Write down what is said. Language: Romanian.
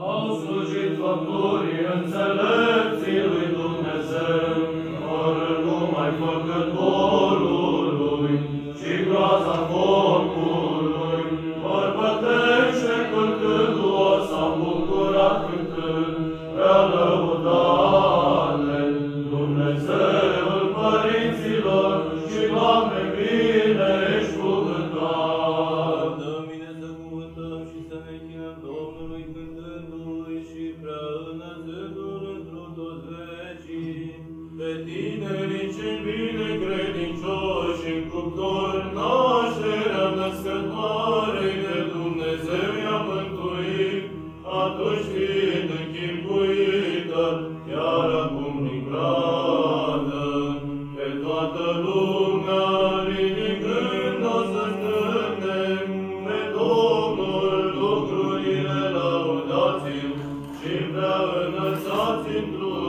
Au slujit făpturii înțelepții lui Dumnezeu, ori numai făcătorului, și groaza focului, tinerii cei bine credincioși în cuptor, nașterea născătoare de Dumnezeu i-a mântuit, atunci fiind închipuită, iar acum din gradă, pe toată lumea ridicând o să cântem, pe Domnul lucrurile laudați și prea înălțați într-un